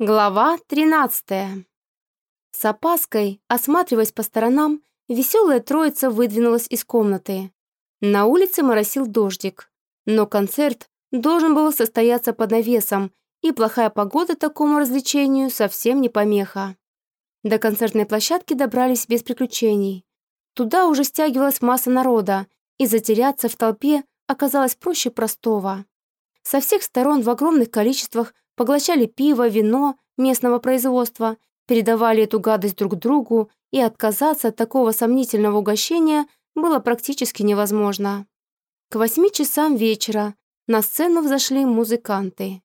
Глава 13 С опаской, осматриваясь по сторонам, веселая троица выдвинулась из комнаты. На улице моросил дождик, но концерт должен был состояться под навесом, и плохая погода такому развлечению совсем не помеха. До концертной площадки добрались без приключений. Туда уже стягивалась масса народа, и затеряться в толпе оказалось проще простого. Со всех сторон в огромных количествах поглощали пиво, вино местного производства, передавали эту гадость друг другу, и отказаться от такого сомнительного угощения было практически невозможно. К восьми часам вечера на сцену взошли музыканты.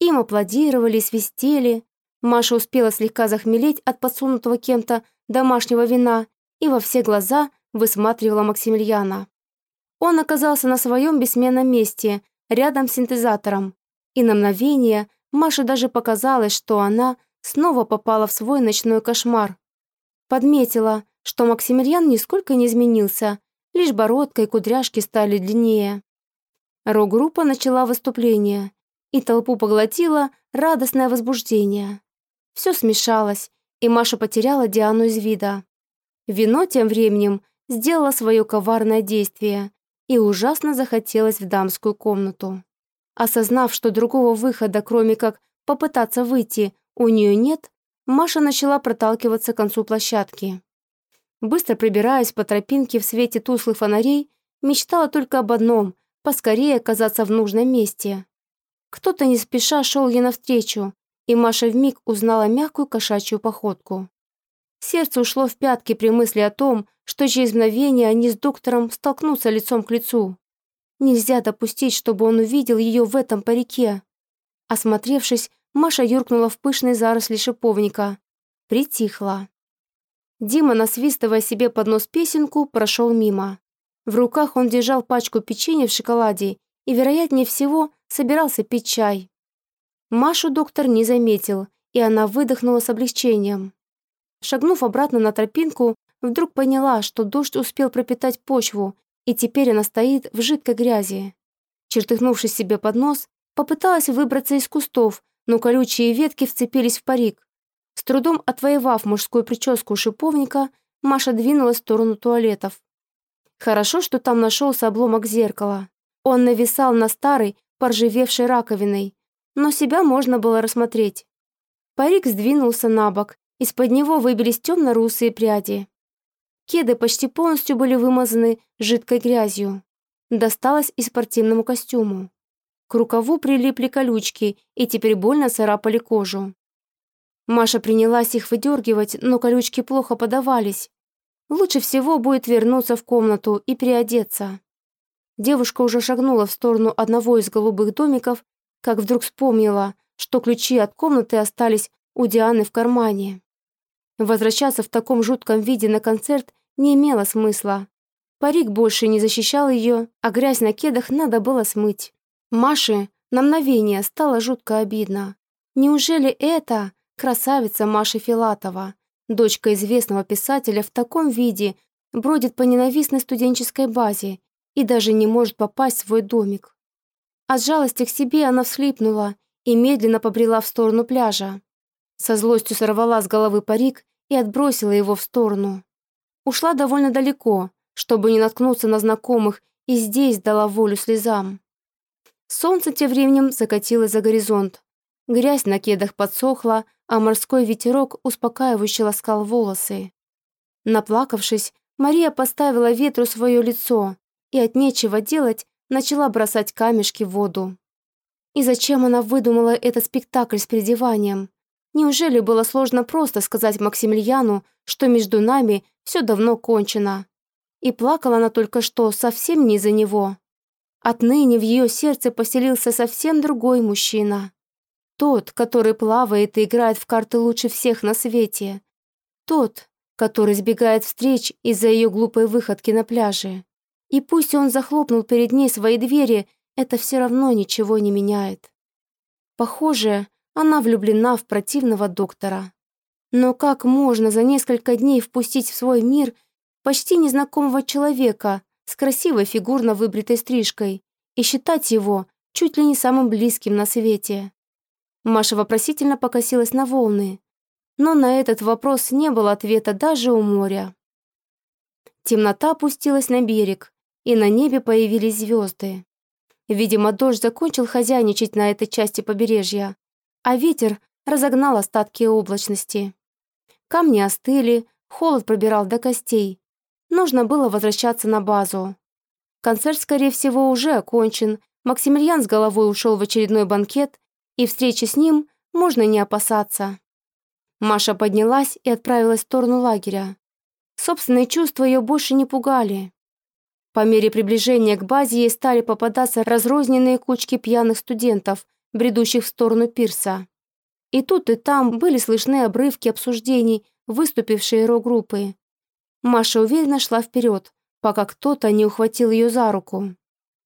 Им аплодировали, свистели. Маша успела слегка захмелеть от подсунутого кем-то домашнего вина и во все глаза высматривала Максимилиана. Он оказался на своем бессменном месте, рядом с синтезатором, и на мгновение Маше даже показалось, что она снова попала в свой ночной кошмар. Подметила, что Максимилиан нисколько не изменился, лишь бородка и кудряшки стали длиннее. Рок-группа начала выступление, и толпу поглотило радостное возбуждение. Все смешалось, и Маша потеряла Диану из вида. Вино тем временем сделало свое коварное действие, и ужасно захотелось в дамскую комнату. Осознав, что другого выхода, кроме как попытаться выйти, у нее нет, Маша начала проталкиваться к концу площадки. Быстро прибираясь по тропинке в свете тусклых фонарей, мечтала только об одном – поскорее оказаться в нужном месте. Кто-то не спеша шел ей навстречу, и Маша вмиг узнала мягкую кошачью походку. Сердце ушло в пятки при мысли о том, что через мгновение они с доктором столкнутся лицом к лицу. Нельзя допустить, чтобы он увидел ее в этом парике. Осмотревшись, Маша юркнула в пышные заросли шиповника. Притихла. Дима, насвистывая себе под нос песенку, прошел мимо. В руках он держал пачку печенья в шоколаде и, вероятнее всего, собирался пить чай. Машу доктор не заметил, и она выдохнула с облегчением. Шагнув обратно на тропинку, вдруг поняла, что дождь успел пропитать почву, и теперь она стоит в жидкой грязи. Чертыхнувшись себе под нос, попыталась выбраться из кустов, но колючие ветки вцепились в парик. С трудом отвоевав мужскую прическу у шиповника, Маша двинулась в сторону туалетов. Хорошо, что там нашелся обломок зеркала. Он нависал на старой, поржевевшей раковиной, но себя можно было рассмотреть. Парик сдвинулся на бок, из-под него выбились темно-русые пряди. Кеды почти полностью были вымазаны жидкой грязью. Досталось и спортивному костюму. К рукаву прилипли колючки и теперь больно царапали кожу. Маша принялась их выдергивать, но колючки плохо подавались. Лучше всего будет вернуться в комнату и приодеться. Девушка уже шагнула в сторону одного из голубых домиков, как вдруг вспомнила, что ключи от комнаты остались у Дианы в кармане. Возвращаться в таком жутком виде на концерт не имело смысла. Парик больше не защищал ее, а грязь на кедах надо было смыть. Маше на мгновение стало жутко обидно. Неужели это красавица Маша Филатова, дочка известного писателя в таком виде, бродит по ненавистной студенческой базе и даже не может попасть в свой домик? От жалости к себе она всхлипнула и медленно побрела в сторону пляжа. Со злостью сорвала с головы парик и отбросила его в сторону. Ушла довольно далеко, чтобы не наткнуться на знакомых, и здесь дала волю слезам. Солнце тем временем закатилось за горизонт. Грязь на кедах подсохла, а морской ветерок успокаивающе ласкал волосы. Наплакавшись, Мария поставила ветру свое лицо и от нечего делать начала бросать камешки в воду. И зачем она выдумала этот спектакль с переодеванием? Неужели было сложно просто сказать Максимилиану, что между нами все давно кончено? И плакала она только что совсем не из-за него. Отныне в ее сердце поселился совсем другой мужчина. Тот, который плавает и играет в карты лучше всех на свете. Тот, который избегает встреч из-за ее глупой выходки на пляже. И пусть он захлопнул перед ней свои двери, это все равно ничего не меняет. Похоже, она влюблена в противного доктора. Но как можно за несколько дней впустить в свой мир почти незнакомого человека с красивой фигурно выбритой стрижкой и считать его чуть ли не самым близким на свете? Маша вопросительно покосилась на волны. Но на этот вопрос не было ответа даже у моря. Темнота опустилась на берег, и на небе появились звезды. Видимо, дождь закончил хозяйничать на этой части побережья, а ветер разогнал остатки облачности. Камни остыли, холод пробирал до костей. Нужно было возвращаться на базу. Концерт, скорее всего, уже окончен, Максимилиан с головой ушел в очередной банкет, и встречи с ним можно не опасаться. Маша поднялась и отправилась в сторону лагеря. Собственные чувства ее больше не пугали. По мере приближения к базе ей стали попадаться разрозненные кучки пьяных студентов, бредущих в сторону пирса. И тут и там были слышны обрывки обсуждений, выступившие рок-группы. Маша уверенно шла вперед, пока кто-то не ухватил ее за руку.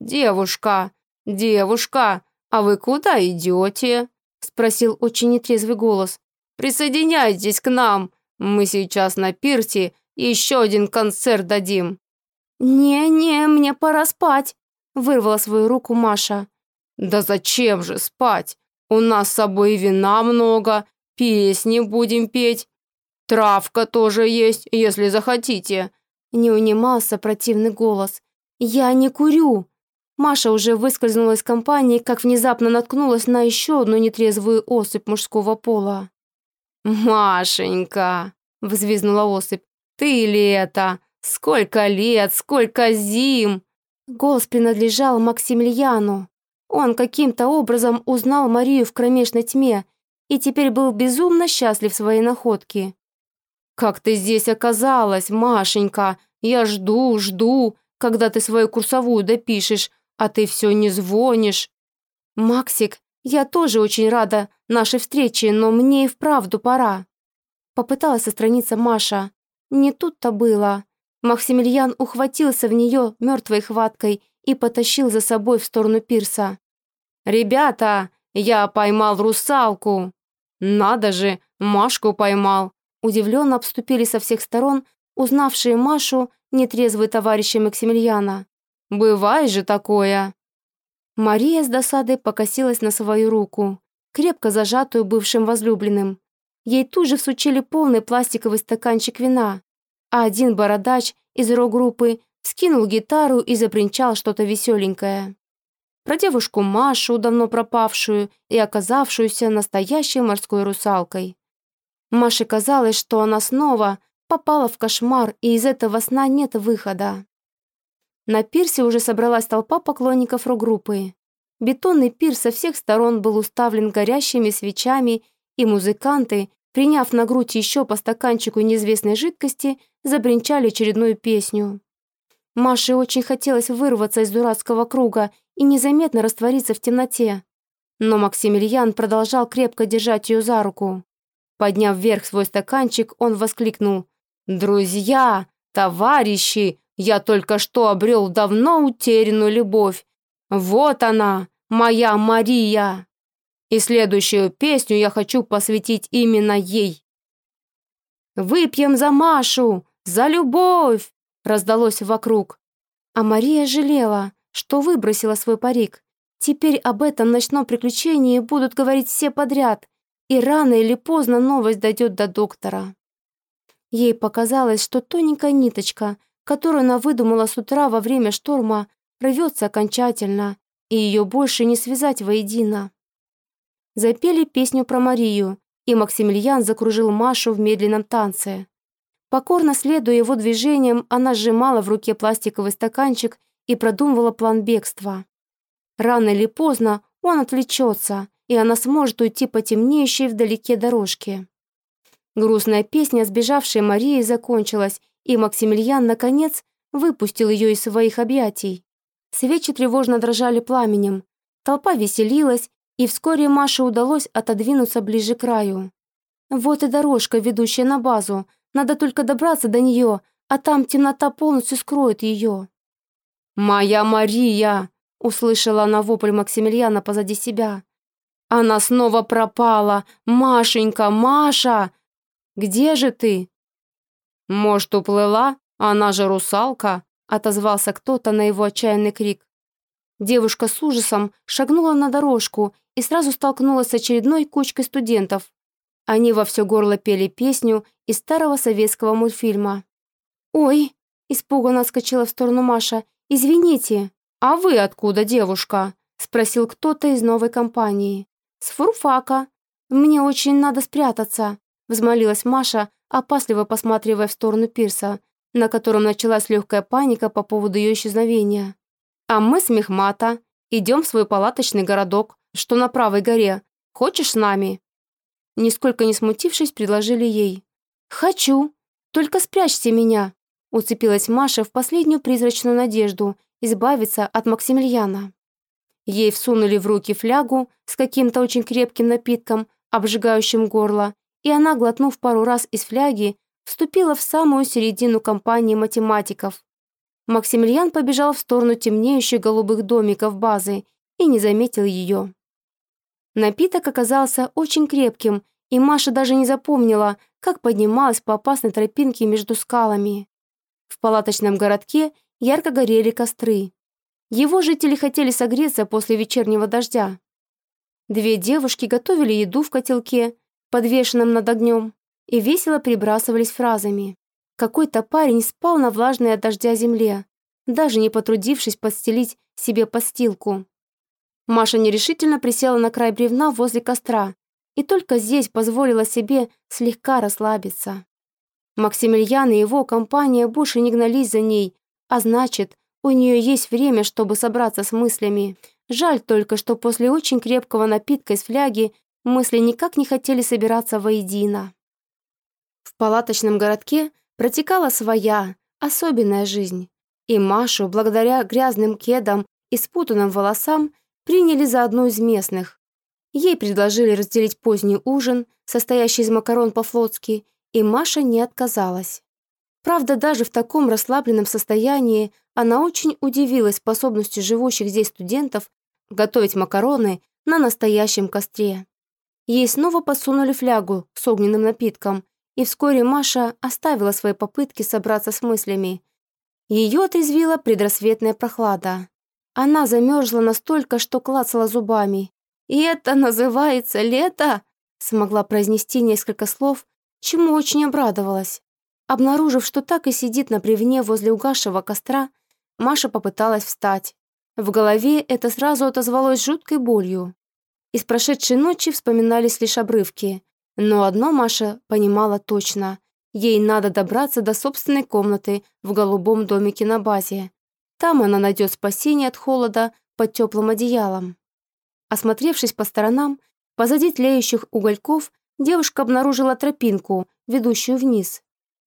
«Девушка! Девушка! А вы куда идете?» спросил очень нетрезвый голос. «Присоединяйтесь к нам! Мы сейчас на пирсе еще один концерт дадим!» «Не-не, мне пора спать!» вырвала свою руку Маша. «Да зачем же спать? У нас с собой вина много, песни будем петь. Травка тоже есть, если захотите!» Не унимался противный голос. «Я не курю!» Маша уже выскользнула из компании, как внезапно наткнулась на еще одну нетрезвую особь мужского пола. «Машенька!» – взвизнула особь. «Ты ли это? Сколько лет, сколько зим!» Голос принадлежал Максимилиану. Он каким-то образом узнал Марию в кромешной тьме и теперь был безумно счастлив своей находке. «Как ты здесь оказалась, Машенька? Я жду, жду, когда ты свою курсовую допишешь, а ты все не звонишь. Максик, я тоже очень рада нашей встрече, но мне и вправду пора. Попыталась отстраниться Маша. Не тут-то было. Максимилиан ухватился в нее мертвой хваткой и потащил за собой в сторону пирса. «Ребята, я поймал русалку!» «Надо же, Машку поймал!» Удивленно обступили со всех сторон, узнавшие Машу нетрезвые товарищи Максимилиана. Бывает же такое!» Мария с досадой покосилась на свою руку, крепко зажатую бывшим возлюбленным. Ей тут же всучили полный пластиковый стаканчик вина, а один бородач из рок-группы скинул гитару и запринчал что-то веселенькое. Про девушку Машу, давно пропавшую и оказавшуюся настоящей морской русалкой. Маше казалось, что она снова попала в кошмар, и из этого сна нет выхода. На пирсе уже собралась толпа поклонников рок-группы. Бетонный пир со всех сторон был уставлен горящими свечами, и музыканты, приняв на грудь еще по стаканчику неизвестной жидкости, забринчали очередную песню. Маше очень хотелось вырваться из дурацкого круга и незаметно раствориться в темноте. Но Максимилиан продолжал крепко держать ее за руку. Подняв вверх свой стаканчик, он воскликнул «Друзья! Товарищи! Я только что обрел давно утерянную любовь. Вот она, моя Мария. И следующую песню я хочу посвятить именно ей. «Выпьем за Машу! За любовь!» раздалось вокруг. А Мария жалела, что выбросила свой парик. Теперь об этом ночном приключении будут говорить все подряд, и рано или поздно новость дойдет до доктора. Ей показалось, что тоненькая ниточка, которую она выдумала с утра во время шторма, рвется окончательно, и ее больше не связать воедино. Запели песню про Марию, и Максимилиан закружил Машу в медленном танце. Покорно следуя его движениям, она сжимала в руке пластиковый стаканчик и продумывала план бегства. Рано или поздно он отвлечется, и она сможет уйти по темнеющей вдалеке дорожке. Грустная песня сбежавшей Марии закончилась, и Максимилиан, наконец, выпустил ее из своих объятий. Свечи тревожно дрожали пламенем, толпа веселилась, и вскоре Маше удалось отодвинуться ближе к краю. Вот и дорожка, ведущая на базу, надо только добраться до нее, а там темнота полностью скроет ее. «Моя Мария!» — услышала она вопль Максимилиана позади себя. «Она снова пропала! Машенька, Маша! Где же ты?» «Может, уплыла? Она же русалка!» — отозвался кто-то на его отчаянный крик. Девушка с ужасом шагнула на дорожку и сразу столкнулась с очередной кучкой студентов. Они во все горло пели песню из старого советского мультфильма. «Ой!» – испуганно отскочила в сторону Маша. «Извините!» «А вы откуда, девушка?» – спросил кто-то из новой компании. «С фурфака. Мне очень надо спрятаться», – взмолилась Маша, опасливо посматривая в сторону пирса, на котором началась легкая паника по поводу ее исчезновения. «А мы с Мехмата идем в свой палаточный городок, что на правой горе. Хочешь с нами?» Нисколько не смутившись, предложили ей. «Хочу. Только спрячьте меня», – уцепилась Маша в последнюю призрачную надежду избавиться от Максимилиана. Ей всунули в руки флягу с каким-то очень крепким напитком, обжигающим горло, и она, глотнув пару раз из фляги, вступила в самую середину компании математиков. Максимилиан побежал в сторону темнеющих голубых домиков базы и не заметил ее. Напиток оказался очень крепким, и Маша даже не запомнила, как поднималась по опасной тропинке между скалами. В палаточном городке ярко горели костры. Его жители хотели согреться после вечернего дождя. Две девушки готовили еду в котелке, подвешенном над огнем, и весело прибрасывались фразами. Какой-то парень спал на влажной от дождя земле, даже не потрудившись подстелить себе постилку. Маша нерешительно присела на край бревна возле костра и только здесь позволила себе слегка расслабиться. Максимилиан и его компания больше не гнались за ней, а значит, у нее есть время, чтобы собраться с мыслями. Жаль только, что после очень крепкого напитка из фляги мысли никак не хотели собираться воедино. В палаточном городке протекала своя, особенная жизнь. И Машу, благодаря грязным кедам и спутанным волосам, приняли за одну из местных. Ей предложили разделить поздний ужин, состоящий из макарон по-флотски, и Маша не отказалась. Правда, даже в таком расслабленном состоянии она очень удивилась способностью живущих здесь студентов готовить макароны на настоящем костре. Ей снова подсунули флягу с огненным напитком, и вскоре Маша оставила свои попытки собраться с мыслями. Ее отрезвила предрассветная прохлада. Она замерзла настолько, что клацала зубами. «И это называется лето?» смогла произнести несколько слов, чему очень обрадовалась. Обнаружив, что так и сидит на бревне возле угасшего костра, Маша попыталась встать. В голове это сразу отозвалось жуткой болью. Из прошедшей ночи вспоминались лишь обрывки. Но одно Маша понимала точно. Ей надо добраться до собственной комнаты в голубом домике на базе. Там она найдет спасение от холода под теплым одеялом. Осмотревшись по сторонам, позади тлеющих угольков, девушка обнаружила тропинку, ведущую вниз.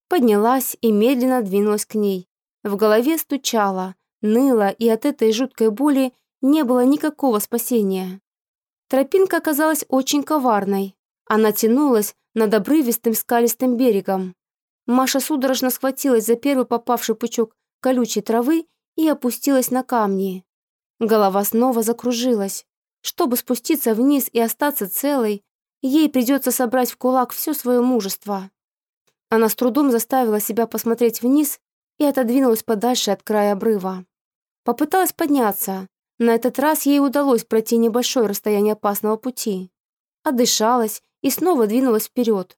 Поднялась и медленно двинулась к ней. В голове стучало, ныло, и от этой жуткой боли не было никакого спасения. Тропинка оказалась очень коварной. Она тянулась над обрывистым скалистым берегом. Маша судорожно схватилась за первый попавший пучок колючей травы и опустилась на камни. Голова снова закружилась. Чтобы спуститься вниз и остаться целой, ей придется собрать в кулак все свое мужество. Она с трудом заставила себя посмотреть вниз и отодвинулась подальше от края обрыва. Попыталась подняться. На этот раз ей удалось пройти небольшое расстояние опасного пути. Отдышалась и снова двинулась вперед.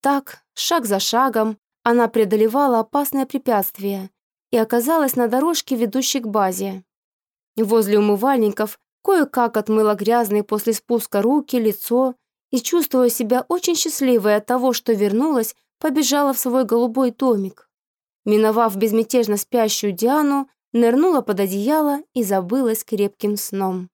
Так, шаг за шагом, она преодолевала опасное препятствие и оказалась на дорожке, ведущей к базе. Возле умывальников кое-как отмыла грязные после спуска руки, лицо и, чувствуя себя очень счастливой от того, что вернулась побежала в свой голубой домик. Миновав безмятежно спящую Диану, нырнула под одеяло и забылась крепким сном.